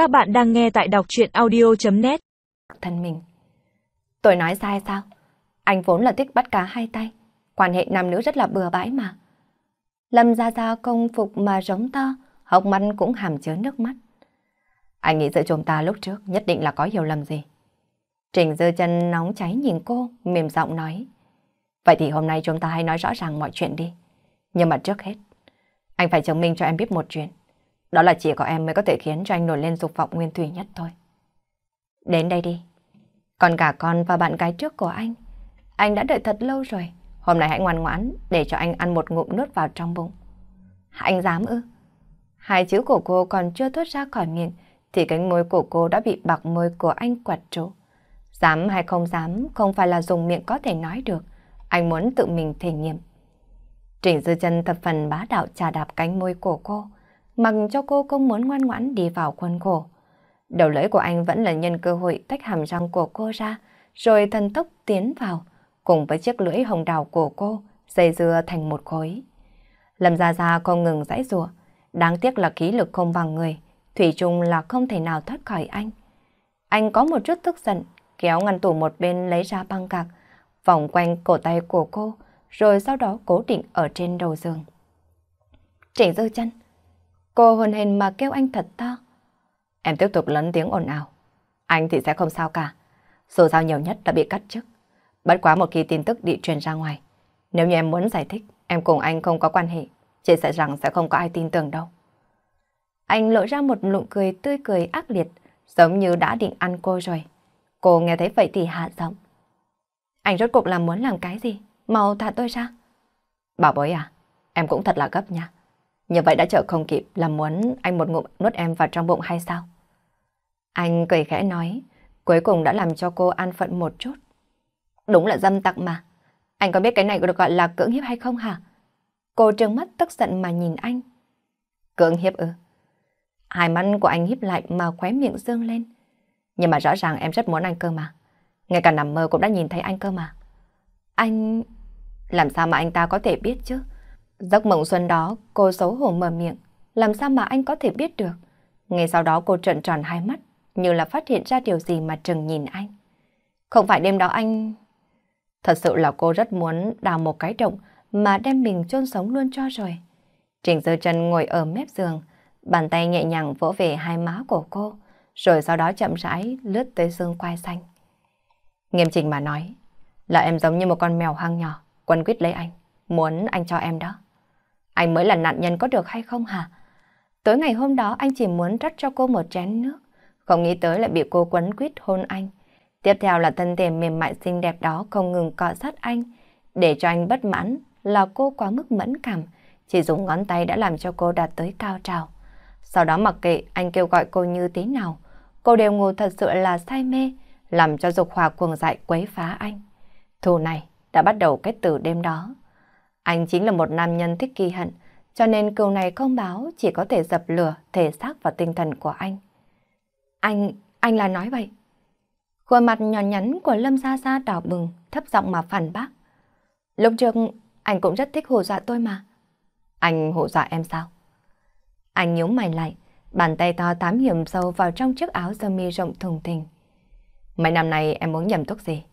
Các bạn đang nghe tại đọc chuyện audio.net Thân mình Tôi nói sai sao? Anh vốn là thích bắt cá hai tay. Quan hệ nam nữ rất là bừa bãi mà. Lâm ra ra công phục mà giống to, hốc mắt cũng hàm chứa nước mắt. Anh nghĩ giữa chúng ta lúc trước nhất định là có hiểu lầm gì. Trình dư chân nóng cháy nhìn cô, mềm giọng nói. Vậy thì hôm nay chúng ta hãy nói rõ ràng mọi chuyện đi. Nhưng mà trước hết, anh phải chứng minh cho em biết một chuyện. Đó là chỉ có em mới có thể khiến cho anh nổi lên dục vọng nguyên thủy nhất thôi. Đến đây đi. Còn cả con và bạn gái trước của anh. Anh đã đợi thật lâu rồi. Hôm nay hãy ngoan ngoãn để cho anh ăn một ngụm nuốt vào trong bụng. Anh dám ư? Hai chữ của cô còn chưa thốt ra khỏi miệng thì cánh môi của cô đã bị bạc môi của anh quật trụ. Dám hay không dám không phải là dùng miệng có thể nói được. Anh muốn tự mình thể nghiệm. Trình Dư chân thập phần bá đạo trà đạp cánh môi của cô, mặc cho cô không muốn ngoan ngoãn đi vào khuôn khổ. Đầu lưỡi của anh vẫn là nhân cơ hội tách hàm răng của cô ra, rồi thần tốc tiến vào, cùng với chiếc lưỡi hồng đào của cô, dây dưa thành một khối. Lâm Gia Gia không ngừng giãy giụa, đáng tiếc là khí lực không bằng người, Thủy chung là không thể nào thoát khỏi anh. Anh có một chút tức giận, kéo ngăn tủ một bên lấy ra băng gạc, vòng quanh cổ tay của cô, rồi sau đó cố định ở trên đầu giường. Trịnh dư chân, cô hồn hình mà kêu anh thật to. Em tiếp tục lớn tiếng ồn ào. Anh thì sẽ không sao cả. Dù sao nhiều nhất đã bị cắt chức. Bất quá một khi tin tức bị truyền ra ngoài. Nếu như em muốn giải thích, em cùng anh không có quan hệ. Chị sợ rằng sẽ không có ai tin tưởng đâu. Anh lộ ra một nụ cười tươi cười ác liệt, giống như đã định ăn cô rồi. Cô nghe thấy vậy thì hạ giọng. Anh rốt cuộc là muốn làm cái gì? Mau thả tôi ra. Bảo bối à, em cũng thật là gấp nha. Như vậy đã chờ không kịp là muốn anh một ngụm nuốt em vào trong bụng hay sao? Anh cười khẽ nói, cuối cùng đã làm cho cô an phận một chút. Đúng là dâm tặc mà. Anh có biết cái này được gọi là cưỡng hiếp hay không hả? Cô trừng mắt tức giận mà nhìn anh. Cưỡng hiếp ư? Hai mắt của anh hiếp lại mà khóe miệng dương lên. Nhưng mà rõ ràng em rất muốn anh cơ mà. Ngay cả nằm mơ cũng đã nhìn thấy anh cơ mà. Anh... Làm sao mà anh ta có thể biết chứ? Giấc mộng xuân đó, cô xấu hổ mở miệng. Làm sao mà anh có thể biết được? Ngay sau đó cô trợn tròn hai mắt, như là phát hiện ra điều gì mà trừng nhìn anh. Không phải đêm đó anh... Thật sự là cô rất muốn đào một cái động mà đem mình chôn sống luôn cho rồi. Trình Dư chân ngồi ở mép giường, bàn tay nhẹ nhàng vỗ về hai má của cô, rồi sau đó chậm rãi lướt tới xương quai xanh. Nghiêm trình mà nói, là em giống như một con mèo hoang nhỏ, quấn quýt lấy anh, muốn anh cho em đó. Anh mới là nạn nhân có được hay không hả? Tối ngày hôm đó anh chỉ muốn rót cho cô một chén nước, không nghĩ tới lại bị cô quấn quýt hôn anh. Tiếp theo là thân thể mềm mại xinh đẹp đó không ngừng cọ sát anh, để cho anh bất mãn là cô quá mức mẫn cảm, chỉ dùng ngón tay đã làm cho cô đạt tới cao trào. Sau đó mặc kệ anh kêu gọi cô như thế nào, cô đều ngủ thật sự là say mê, làm cho dục hòa cuồng dại quấy phá anh. Thù này đã bắt đầu kết từ đêm đó. Anh chính là một nam nhân thích kỳ hận, cho nên câu này không báo chỉ có thể dập lửa thể xác và tinh thần của anh. Anh, anh là nói vậy. Khuôn mặt nhỏ nhắn của Lâm Gia Gia đỏ bừng, thấp giọng mà phản bác. Lúc trước, anh cũng rất thích hù dọa tôi mà. Anh hù dọa em sao? Anh nhíu mày lại, bàn tay to tám hiểm sâu vào trong chiếc áo sơ mi rộng thùng thình. Mấy năm nay em muốn nhầm thuốc gì?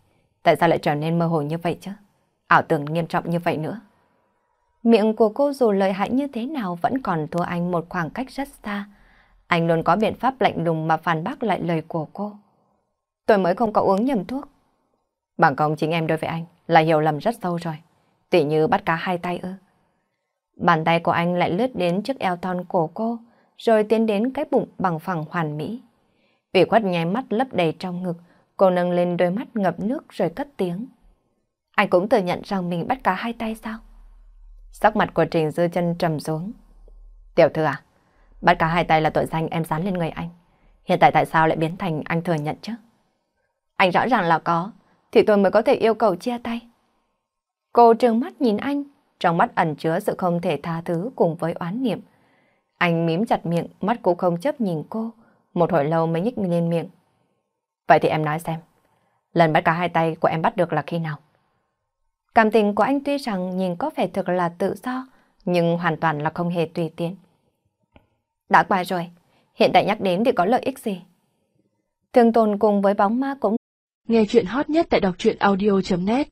Tại sao lại trở nên mơ hồ như vậy chứ? Ảo tưởng nghiêm trọng như vậy nữa. Miệng của cô dù lợi hại như thế nào vẫn còn thua anh một khoảng cách rất xa. Anh luôn có biện pháp lạnh lùng mà phản bác lại lời của cô. Tôi mới không có uống nhầm thuốc. Bằng công chính em đối với anh là hiểu lầm rất sâu rồi. Tỉ như bắt cá hai tay ư. Bàn tay của anh lại lướt đến chiếc eo thon của cô, rồi tiến đến cái bụng bằng phẳng hoàn mỹ. Ủy khuất nháy mắt lấp đầy trong ngực, cô nâng lên đôi mắt ngập nước rồi cất tiếng. Anh cũng thừa nhận rằng mình bắt cá hai tay sao? Sắc mặt của Trình Dư chân trầm xuống. Tiểu thư à, bắt cá hai tay là tội danh em dán lên người anh. Hiện tại tại sao lại biến thành anh thừa nhận chứ? Anh rõ ràng là có, thì tôi mới có thể yêu cầu chia tay. Cô trừng mắt nhìn anh, trong mắt ẩn chứa sự không thể tha thứ cùng với oán niệm. Anh mím chặt miệng, mắt cũng không chấp nhìn cô, một hồi lâu mới nhích lên miệng. Vậy thì em nói xem, lần bắt cả hai tay của em bắt được là khi nào? Cảm tình của anh tuy rằng nhìn có vẻ thực là tự do, nhưng hoàn toàn là không hề tùy tiện. Đã qua rồi, Hiện tại nhắc đến thì có lợi ích gì? Thương tồn cùng với bóng ma cũng Nghe chuyện hot nhất tại đọc truyện audio.net